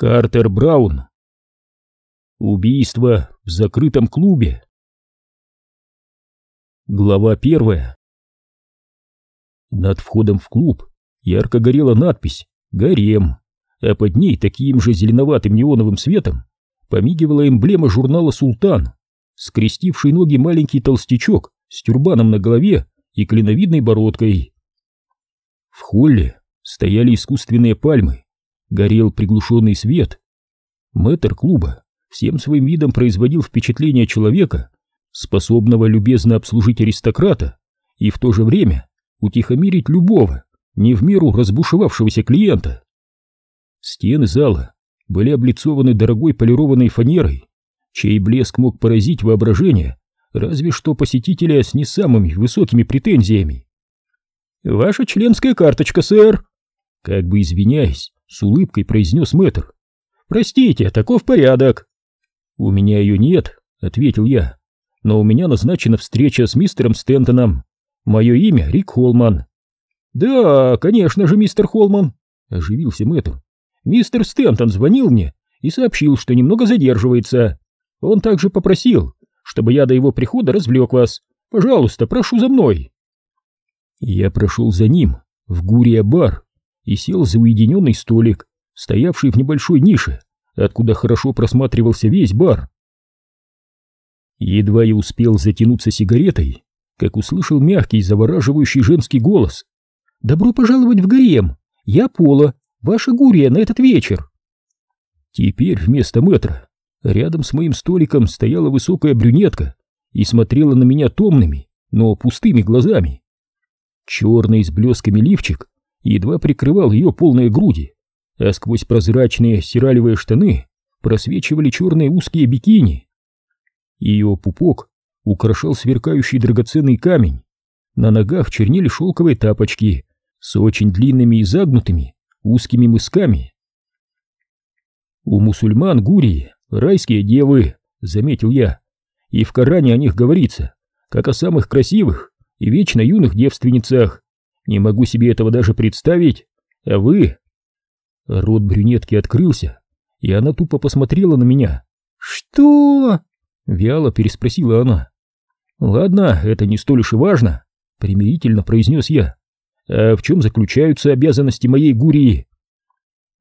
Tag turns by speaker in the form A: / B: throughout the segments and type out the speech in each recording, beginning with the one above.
A: Картер Браун. Убийство в закрытом клубе. Глава первая. Над входом в клуб ярко горела надпись «Гарем», а под ней таким же зеленоватым неоновым светом помигивала эмблема журнала «Султан», скрестивший ноги маленький толстячок с тюрбаном на голове и клиновидной бородкой. В холле стояли искусственные пальмы, горел приглушенный свет. Мэтр клуба всем своим видом производил впечатление человека, способного любезно обслужить аристократа и в то же время утихомирить любого, не в меру разбушевавшегося клиента. Стены зала были облицованы дорогой полированной фанерой, чей блеск мог поразить воображение разве что посетителя с не самыми высокими претензиями. «Ваша членская карточка, сэр!» Как бы извиняясь, с улыбкой произнес мэтр. «Простите, таков порядок». «У меня ее нет», — ответил я. «Но у меня назначена встреча с мистером Стентоном. Мое имя Рик Холман». «Да, конечно же, мистер Холман», — оживился мэтр. «Мистер Стентон звонил мне и сообщил, что немного задерживается. Он также попросил, чтобы я до его прихода развлек вас. Пожалуйста, прошу за мной». Я прошел за ним в Гурия-бар и сел за уединенный столик, стоявший в небольшой нише, откуда хорошо просматривался весь бар. Едва я успел затянуться сигаретой, как услышал мягкий, завораживающий женский голос. «Добро пожаловать в гарем! Я Пола, ваша гурия на этот вечер!» Теперь вместо метра рядом с моим столиком стояла высокая брюнетка и смотрела на меня томными, но пустыми глазами. Черный с блесками лифчик едва прикрывал ее полные груди, а сквозь прозрачные стиралевые штаны просвечивали черные узкие бикини. Ее пупок украшал сверкающий драгоценный камень, на ногах чернели шелковые тапочки с очень длинными и загнутыми узкими мысками. У мусульман Гурии райские девы, заметил я, и в Коране о них говорится, как о самых красивых и вечно юных девственницах. Не могу себе этого даже представить. А вы? Рот брюнетки открылся, и она тупо посмотрела на меня. Что? Вяло переспросила она. Ладно, это не столь уж и важно, примирительно произнес я. А в чем заключаются обязанности моей гурии?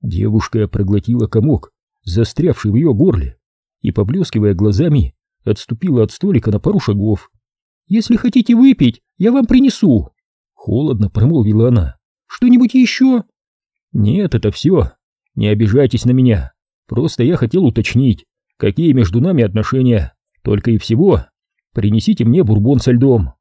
A: Девушка проглотила комок, застрявший в ее горле, и, поблескивая глазами, отступила от столика на пару шагов. «Если хотите выпить, я вам принесу!» Холодно промолвила она. Что-нибудь еще? Нет, это все. Не обижайтесь на меня. Просто я хотел уточнить, какие между нами отношения. Только и всего. Принесите мне бурбон со льдом.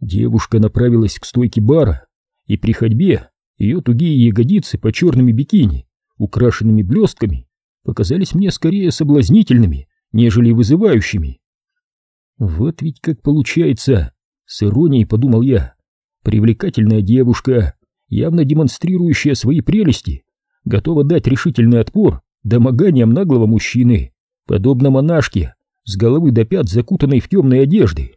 A: Девушка направилась к стойке бара, и при ходьбе ее тугие ягодицы по черными бикини, украшенными блестками, показались мне скорее соблазнительными, нежели вызывающими. Вот ведь как получается, с иронией подумал я. Привлекательная девушка, явно демонстрирующая свои прелести, готова дать решительный отпор домоганиям наглого мужчины, подобно монашке, с головы до пят закутанной в темной одежды.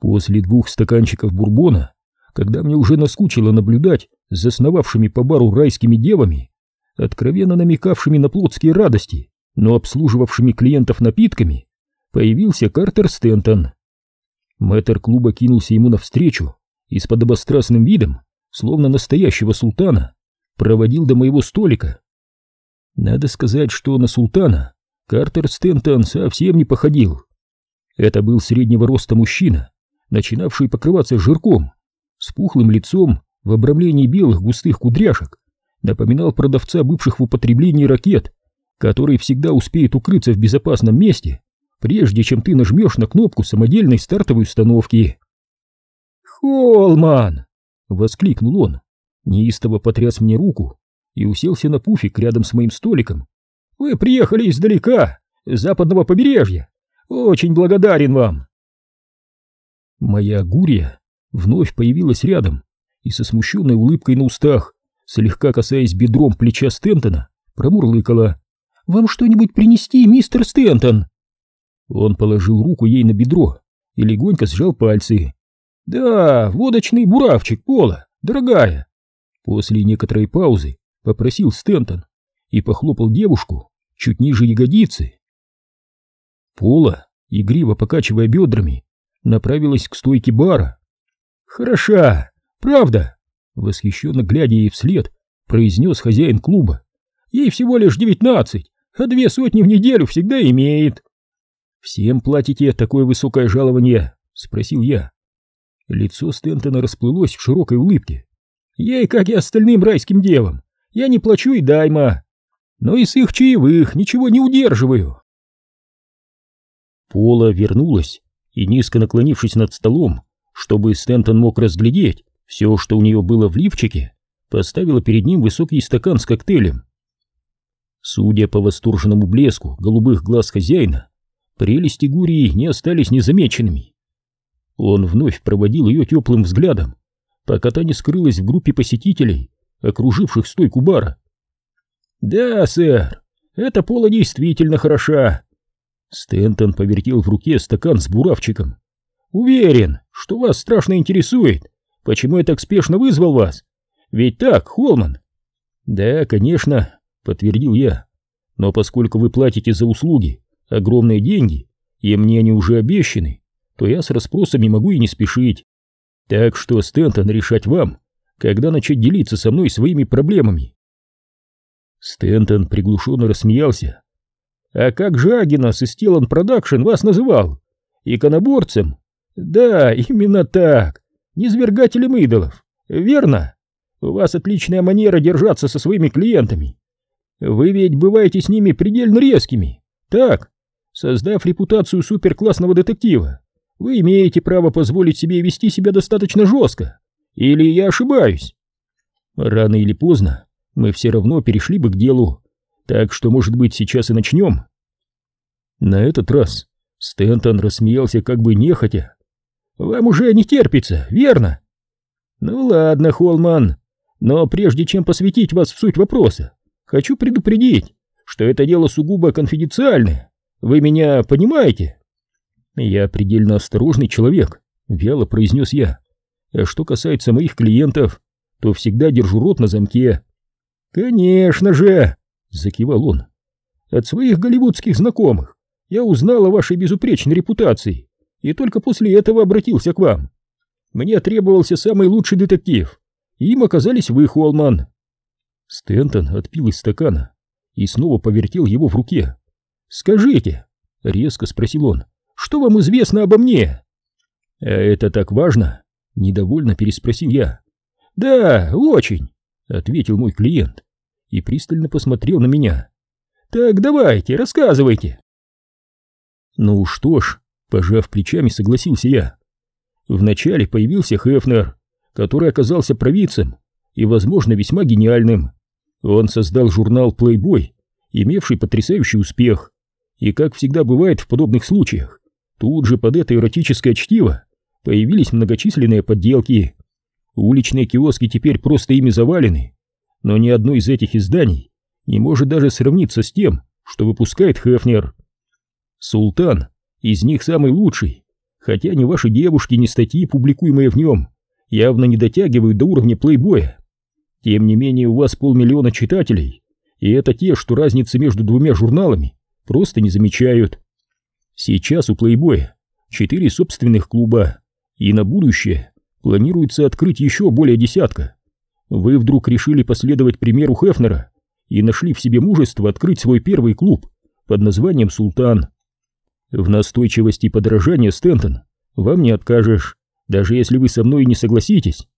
A: После двух стаканчиков бурбона, когда мне уже наскучило наблюдать за основавшими по бару райскими девами, откровенно намекавшими на плотские радости, но обслуживавшими клиентов напитками, появился Картер Стентон. Мэтр клуба кинулся ему навстречу и с подобострастным видом, словно настоящего султана, проводил до моего столика. Надо сказать, что на султана Картер Стентон совсем не походил. Это был среднего роста мужчина, начинавший покрываться жирком, с пухлым лицом в обрамлении белых густых кудряшек, напоминал продавца бывших в употреблении ракет, который всегда успеет укрыться в безопасном месте прежде чем ты нажмешь на кнопку самодельной стартовой установки. «Холман!» — воскликнул он, неистово потряс мне руку и уселся на пуфик рядом с моим столиком. «Вы приехали издалека, с западного побережья. Очень благодарен вам!» Моя гурия вновь появилась рядом и со смущенной улыбкой на устах, слегка касаясь бедром плеча Стентона, промурлыкала. «Вам что-нибудь принести, мистер Стентон?» Он положил руку ей на бедро и легонько сжал пальцы. «Да, водочный буравчик, Пола, дорогая!» После некоторой паузы — попросил Стентон и похлопал девушку чуть ниже ягодицы. Пола, игриво покачивая бедрами, направилась к стойке бара. «Хороша, правда?» — восхищенно глядя ей вслед, произнес хозяин клуба. «Ей всего лишь девятнадцать, а две сотни в неделю всегда имеет». «Всем платите такое высокое жалование?» — спросил я. Лицо Стентона расплылось в широкой улыбке. «Ей, как и остальным райским девам, я не плачу и дайма, но и с их чаевых ничего не удерживаю». Пола вернулась и, низко наклонившись над столом, чтобы Стентон мог разглядеть все, что у нее было в лифчике, поставила перед ним высокий стакан с коктейлем. Судя по восторженному блеску голубых глаз хозяина, прелести Гурии не остались незамеченными. Он вновь проводил ее теплым взглядом, пока та не скрылась в группе посетителей, окруживших стойку бара. «Да, сэр, эта пола действительно хороша!» Стентон повертел в руке стакан с буравчиком. «Уверен, что вас страшно интересует, почему я так спешно вызвал вас. Ведь так, Холман?» «Да, конечно», — подтвердил я. «Но поскольку вы платите за услуги огромные деньги, и мне они уже обещаны, то я с расспросами могу и не спешить. Так что, Стентон, решать вам, когда начать делиться со мной своими проблемами. Стентон приглушенно рассмеялся. А как же Агинас из Стеллан Продакшн вас называл? Иконоборцем? Да, именно так. Низвергателем идолов. Верно? У вас отличная манера держаться со своими клиентами. Вы ведь бываете с ними предельно резкими. Так, Создав репутацию суперклассного детектива, вы имеете право позволить себе вести себя достаточно жестко. Или я ошибаюсь? Рано или поздно мы все равно перешли бы к делу, так что, может быть, сейчас и начнем. На этот раз Стэнтон рассмеялся как бы нехотя. «Вам уже не терпится, верно?» «Ну ладно, Холман, но прежде чем посвятить вас в суть вопроса, хочу предупредить, что это дело сугубо конфиденциальное. Вы меня понимаете? Я предельно осторожный человек, вяло произнес я. А что касается моих клиентов, то всегда держу рот на замке. Конечно же, закивал он. От своих голливудских знакомых я узнал о вашей безупречной репутации и только после этого обратился к вам. Мне требовался самый лучший детектив, и им оказались вы, Холман. Стентон отпил из стакана и снова повертел его в руке. «Скажите», — резко спросил он, — «что вам известно обо мне?» «А это так важно?» — недовольно переспросил я. «Да, очень», — ответил мой клиент и пристально посмотрел на меня. «Так давайте, рассказывайте». «Ну что ж», — пожав плечами, согласился я. Вначале появился Хефнер, который оказался провидцем и, возможно, весьма гениальным. Он создал журнал Playboy, имевший потрясающий успех, и, как всегда бывает в подобных случаях, тут же под это эротическое чтиво появились многочисленные подделки. Уличные киоски теперь просто ими завалены, но ни одно из этих изданий не может даже сравниться с тем, что выпускает Хефнер. Султан из них самый лучший, хотя ни ваши девушки, ни статьи, публикуемые в нем, явно не дотягивают до уровня плейбоя. Тем не менее у вас полмиллиона читателей, и это те, что разница между двумя журналами просто не замечают. Сейчас у Playboy четыре собственных клуба, и на будущее планируется открыть еще более десятка. Вы вдруг решили последовать примеру Хефнера и нашли в себе мужество открыть свой первый клуб под названием «Султан». В настойчивости подражания, Стентон, вам не откажешь, даже если вы со мной не согласитесь.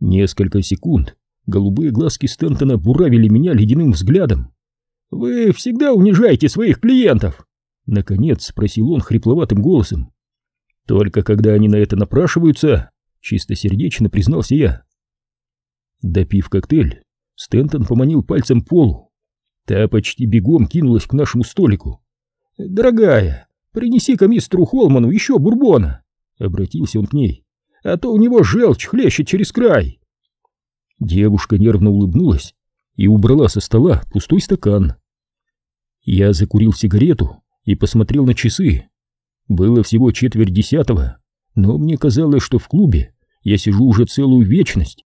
A: Несколько секунд голубые глазки Стентона буравили меня ледяным взглядом. «Вы всегда унижаете своих клиентов!» Наконец спросил он хрипловатым голосом. «Только когда они на это напрашиваются», — чистосердечно признался я. Допив коктейль, Стентон поманил пальцем полу. Та почти бегом кинулась к нашему столику. «Дорогая, принеси-ка мистеру Холману еще бурбона!» — обратился он к ней. «А то у него желчь хлещет через край!» Девушка нервно улыбнулась и убрала со стола пустой стакан. Я закурил сигарету и посмотрел на часы. Было всего четверть десятого, но мне казалось, что в клубе я сижу уже целую вечность.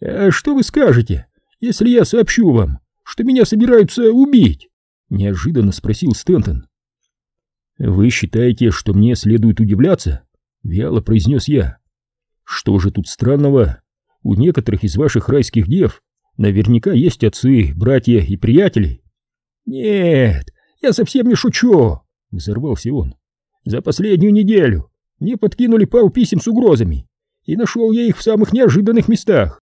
A: «А что вы скажете, если я сообщу вам, что меня собираются убить?» — неожиданно спросил Стентон. «Вы считаете, что мне следует удивляться?» — вяло произнес я. «Что же тут странного? У некоторых из ваших райских дев наверняка есть отцы, братья и приятели». «Нет, я совсем не шучу!» — взорвался он. «За последнюю неделю мне подкинули пару писем с угрозами, и нашел я их в самых неожиданных местах.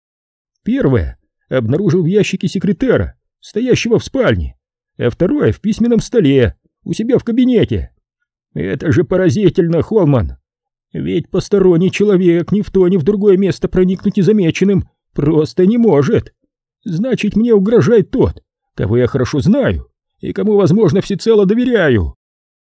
A: Первое обнаружил в ящике секретера, стоящего в спальне, а второе в письменном столе, у себя в кабинете. Это же поразительно, Холман. Ведь посторонний человек ни в то, ни в другое место проникнуть незамеченным просто не может. Значит, мне угрожает тот, кого я хорошо знаю и кому, возможно, всецело доверяю.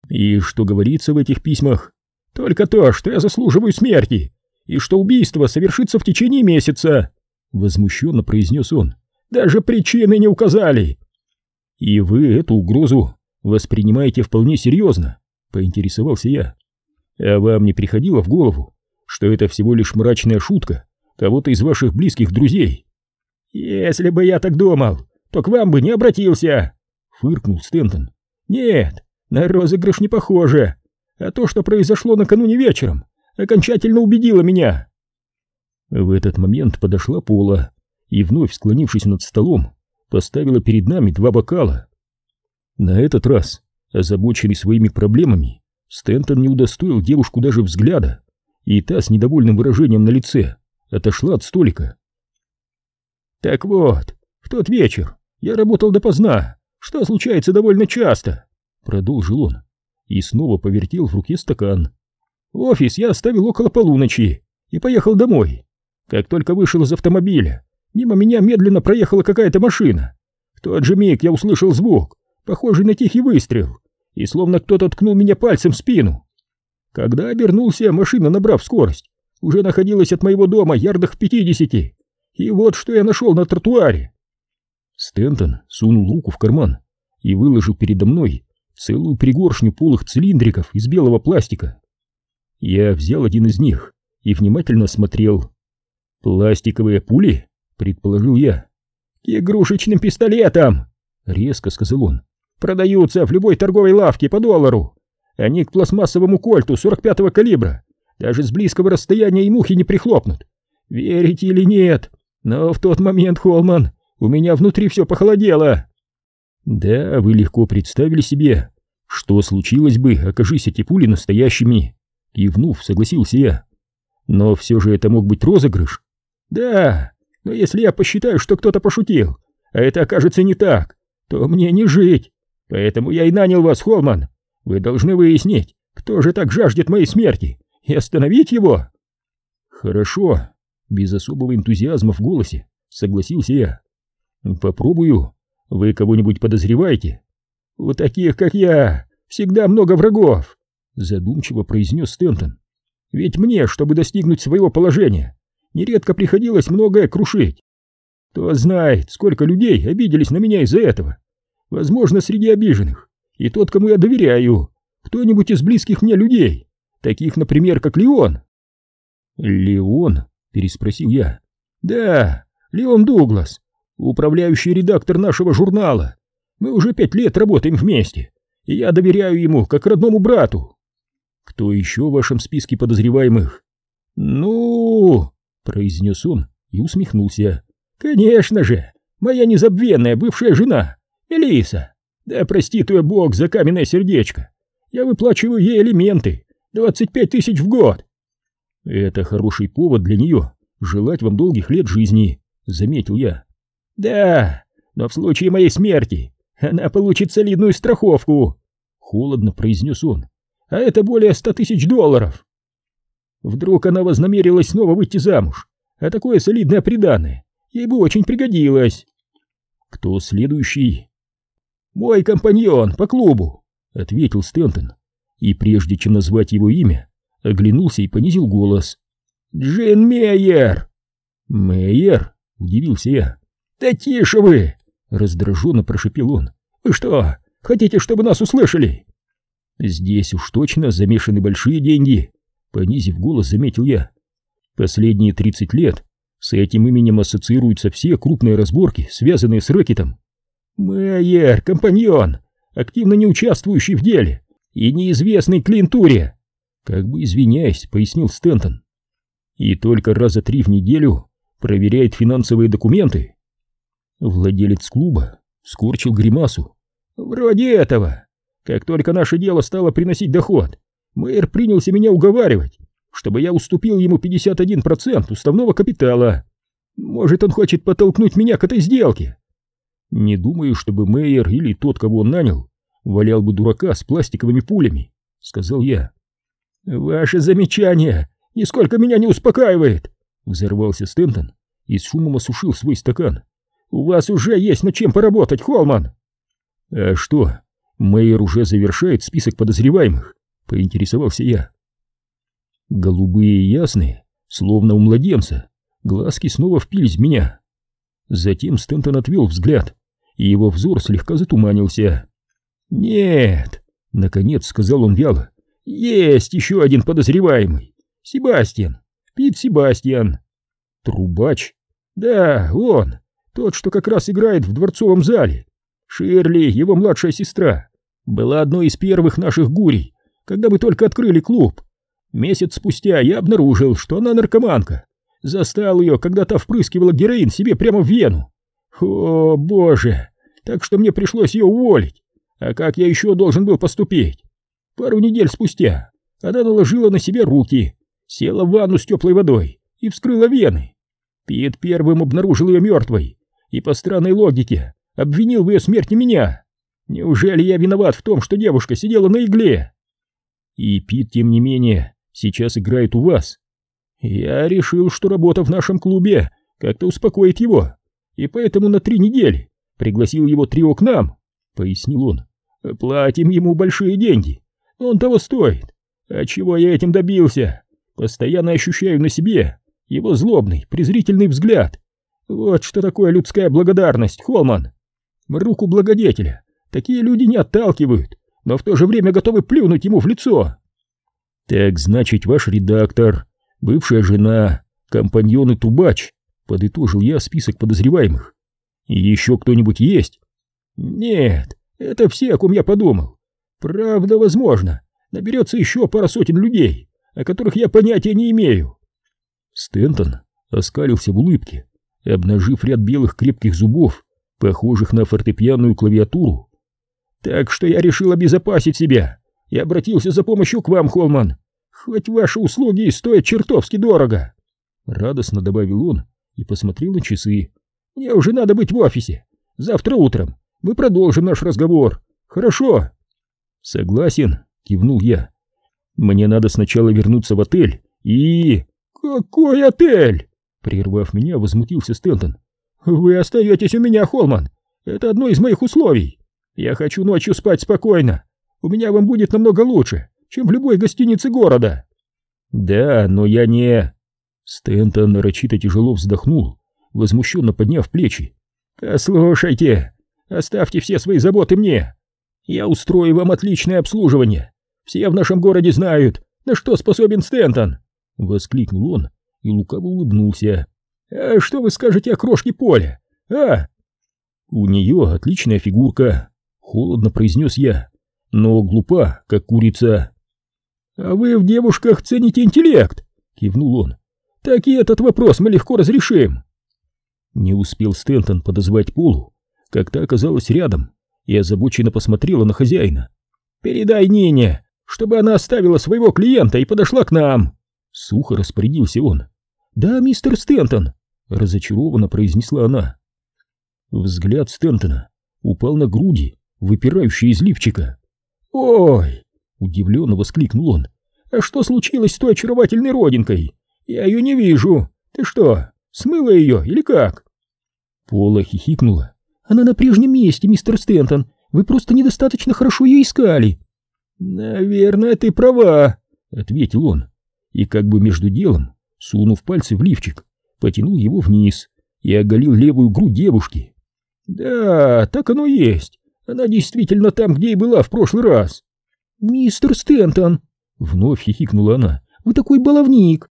A: И что говорится в этих письмах? Только то, что я заслуживаю смерти, и что убийство совершится в течение месяца. Возмущенно произнес он. Даже причины не указали. И вы эту угрозу воспринимаете вполне серьезно, поинтересовался я. А вам не приходило в голову, что это всего лишь мрачная шутка кого-то из ваших близких друзей? Если бы я так думал, то к вам бы не обратился, фыркнул Стентон. Нет, на розыгрыш не похоже. А то, что произошло накануне вечером, окончательно убедило меня. В этот момент подошла Пола и, вновь склонившись над столом, поставила перед нами два бокала. На этот раз, озабоченный своими проблемами, Стентон не удостоил девушку даже взгляда, и та с недовольным выражением на лице отошла от столика. «Так вот, в тот вечер я работал допоздна, что случается довольно часто», — продолжил он, и снова повертел в руке стакан. «Офис я оставил около полуночи и поехал домой. Как только вышел из автомобиля, мимо меня медленно проехала какая-то машина. В тот же миг я услышал звук, похожий на тихий выстрел, и словно кто-то ткнул меня пальцем в спину. Когда обернулся, машина, набрав скорость, уже находилась от моего дома ярдах в пятидесяти. И вот что я нашел на тротуаре. Стентон сунул руку в карман и выложил передо мной целую пригоршню полых цилиндриков из белого пластика. Я взял один из них и внимательно смотрел. «Пластиковые пули?» — предположил я. «К игрушечным пистолетам!» — резко сказал он. «Продаются в любой торговой лавке по доллару. Они к пластмассовому кольту 45-го калибра. Даже с близкого расстояния и мухи не прихлопнут. Верите или нет, но в тот момент, Холман, у меня внутри все похолодело». «Да, вы легко представили себе, что случилось бы, окажись эти пули настоящими?» Кивнув, согласился я. «Но все же это мог быть розыгрыш, да, но если я посчитаю, что кто-то пошутил, а это окажется не так, то мне не жить. Поэтому я и нанял вас, Холман. Вы должны выяснить, кто же так жаждет моей смерти, и остановить его. Хорошо, без особого энтузиазма в голосе, согласился я. Попробую. Вы кого-нибудь подозреваете? У таких, как я, всегда много врагов, задумчиво произнес Стентон. Ведь мне, чтобы достигнуть своего положения, нередко приходилось многое крушить. Кто знает, сколько людей обиделись на меня из-за этого. Возможно, среди обиженных. И тот, кому я доверяю, кто-нибудь из близких мне людей, таких, например, как Леон. Леон? переспросил я. Да, Леон Дуглас, управляющий редактор нашего журнала. Мы уже пять лет работаем вместе, и я доверяю ему, как родному брату. Кто еще в вашем списке подозреваемых? Ну, произнес он и усмехнулся. «Конечно же! Моя незабвенная бывшая жена, Элиса! Да простит ее Бог за каменное сердечко! Я выплачиваю ей элементы, 25 тысяч в год!» «Это хороший повод для нее желать вам долгих лет жизни», — заметил я. «Да, но в случае моей смерти она получит солидную страховку», — холодно произнес он. «А это более ста тысяч долларов». Вдруг она вознамерилась снова выйти замуж, а такое солидное приданое ей бы очень пригодилось. Кто следующий? Мой компаньон по клубу, ответил Стентон, и прежде чем назвать его имя, оглянулся и понизил голос. Джин Мейер. Мейер? Удивился я. Да тише вы! Раздраженно прошепел он. Вы что, хотите, чтобы нас услышали? Здесь уж точно замешаны большие деньги, Понизив голос, заметил я. Последние 30 лет С этим именем ассоциируются все крупные разборки, связанные с рэкетом. Мэйер, компаньон, активно не участвующий в деле и неизвестный клиентуре. Как бы извиняясь, пояснил Стентон. И только раза три в неделю проверяет финансовые документы. Владелец клуба скорчил гримасу. Вроде этого. Как только наше дело стало приносить доход, мэр принялся меня уговаривать, чтобы я уступил ему 51% уставного капитала. Может, он хочет подтолкнуть меня к этой сделке? Не думаю, чтобы Мейер или тот, кого он нанял, валял бы дурака с пластиковыми пулями, сказал я. Ваше замечание нисколько меня не успокаивает, взорвался Стентон и с шумом осушил свой стакан. У вас уже есть над чем поработать, Холман. А что, Мейер уже завершает список подозреваемых, поинтересовался я. Голубые и ясные, словно у младенца, глазки снова впились в меня. Затем Стентон отвел взгляд, и его взор слегка затуманился. «Нет», — наконец сказал он вяло, — «есть еще один подозреваемый. Себастьян, Пит Себастьян». «Трубач?» «Да, он, тот, что как раз играет в дворцовом зале. Ширли, его младшая сестра, была одной из первых наших гурий, когда мы только открыли клуб. Месяц спустя я обнаружил, что она наркоманка. Застал ее, когда та впрыскивала героин себе прямо в вену. О, боже! Так что мне пришлось ее уволить. А как я еще должен был поступить? Пару недель спустя она наложила на себя руки, села в ванну с теплой водой и вскрыла вены. Пит первым обнаружил ее мертвой и по странной логике обвинил в ее смерти меня. Неужели я виноват в том, что девушка сидела на игле? И Пит, тем не менее, сейчас играет у вас. Я решил, что работа в нашем клубе как-то успокоит его, и поэтому на три недели пригласил его трио к нам, — пояснил он. Платим ему большие деньги, он того стоит. А чего я этим добился? Постоянно ощущаю на себе его злобный, презрительный взгляд. Вот что такое людская благодарность, Холман. Руку благодетеля такие люди не отталкивают, но в то же время готовы плюнуть ему в лицо. «Так значит, ваш редактор, бывшая жена, компаньон и тубач», — подытожил я список подозреваемых. «И еще кто-нибудь есть?» «Нет, это все, о ком я подумал. Правда, возможно, наберется еще пара сотен людей, о которых я понятия не имею». Стентон оскалился в улыбке, обнажив ряд белых крепких зубов, похожих на фортепианную клавиатуру. «Так что я решил обезопасить себя и обратился за помощью к вам, Холман. Хоть ваши услуги и стоят чертовски дорого. Радостно добавил он и посмотрел на часы. Мне уже надо быть в офисе. Завтра утром мы продолжим наш разговор. Хорошо? Согласен, кивнул я. Мне надо сначала вернуться в отель и... Какой отель? Прервав меня, возмутился Стентон. Вы остаетесь у меня, Холман. Это одно из моих условий. Я хочу ночью спать спокойно, у меня вам будет намного лучше, чем в любой гостинице города. Да, но я не... Стэнтон нарочито тяжело вздохнул, возмущенно подняв плечи. «Послушайте, оставьте все свои заботы мне. Я устрою вам отличное обслуживание. Все в нашем городе знают, на что способен Стэнтон!» Воскликнул он и лукаво улыбнулся. «А что вы скажете о крошке Поля, а?» «У нее отличная фигурка», — холодно произнес я но глупа, как курица. «А вы в девушках цените интеллект?» — кивнул он. «Так и этот вопрос мы легко разрешим». Не успел Стентон подозвать Полу, как та оказалась рядом и озабоченно посмотрела на хозяина. «Передай Нине, чтобы она оставила своего клиента и подошла к нам!» Сухо распорядился он. «Да, мистер Стентон!» — разочарованно произнесла она. Взгляд Стентона упал на груди, выпирающие из лифчика. «Ой!» — удивленно воскликнул он. «А что случилось с той очаровательной родинкой? Я ее не вижу. Ты что, смыла ее или как?» Пола хихикнула. «Она на прежнем месте, мистер Стентон. Вы просто недостаточно хорошо ее искали». «Наверное, ты права», — ответил он. И как бы между делом, сунув пальцы в лифчик, потянул его вниз и оголил левую грудь девушки. «Да, так оно есть. Она действительно там, где и была в прошлый раз. Мистер Стентон, вновь хихикнула она. Вы такой баловник.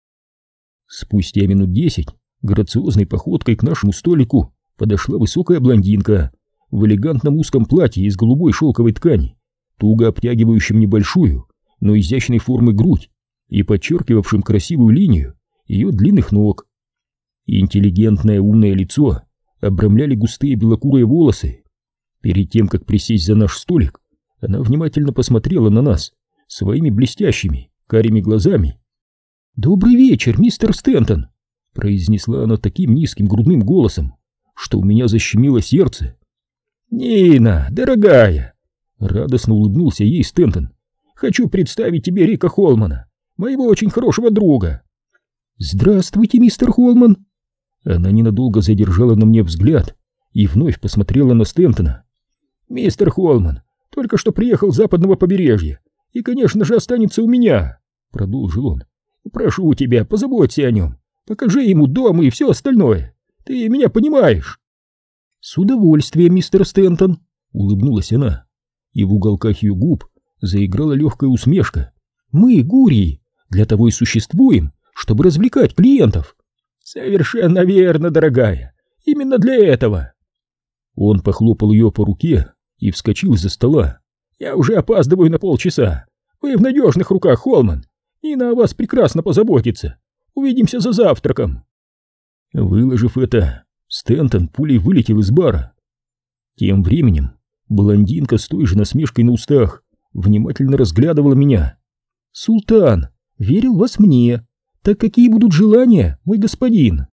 A: Спустя минут десять Грациозной походкой к нашему столику подошла высокая блондинка в элегантном узком платье из голубой шелковой ткани, туго обтягивающем небольшую, но изящной формы грудь и подчеркивавшим красивую линию ее длинных ног. Интеллигентное умное лицо обрамляли густые белокурые волосы. Перед тем, как присесть за наш столик, она внимательно посмотрела на нас своими блестящими, карими глазами. «Добрый вечер, мистер Стентон!» произнесла она таким низким грудным голосом, что у меня защемило сердце. «Нина, дорогая!» Радостно улыбнулся ей Стентон. «Хочу представить тебе Рика Холмана, моего очень хорошего друга». «Здравствуйте, мистер Холман!» Она ненадолго задержала на мне взгляд и вновь посмотрела на Стентона. «Мистер Холман только что приехал с западного побережья и, конечно же, останется у меня», — продолжил он. «Прошу тебя, позаботься о нем, покажи ему дом и все остальное. Ты меня понимаешь?» «С удовольствием, мистер Стентон», — улыбнулась она, и в уголках ее губ заиграла легкая усмешка. «Мы, гурии, для того и существуем, чтобы развлекать клиентов». «Совершенно верно, дорогая, именно для этого». Он похлопал ее по руке и вскочил из-за стола. «Я уже опаздываю на полчаса. Вы в надежных руках, Холман. Нина о вас прекрасно позаботится. Увидимся за завтраком». Выложив это, Стентон пулей вылетел из бара. Тем временем блондинка с той же насмешкой на устах внимательно разглядывала меня. «Султан, верил вас мне. Так какие будут желания, мой господин?»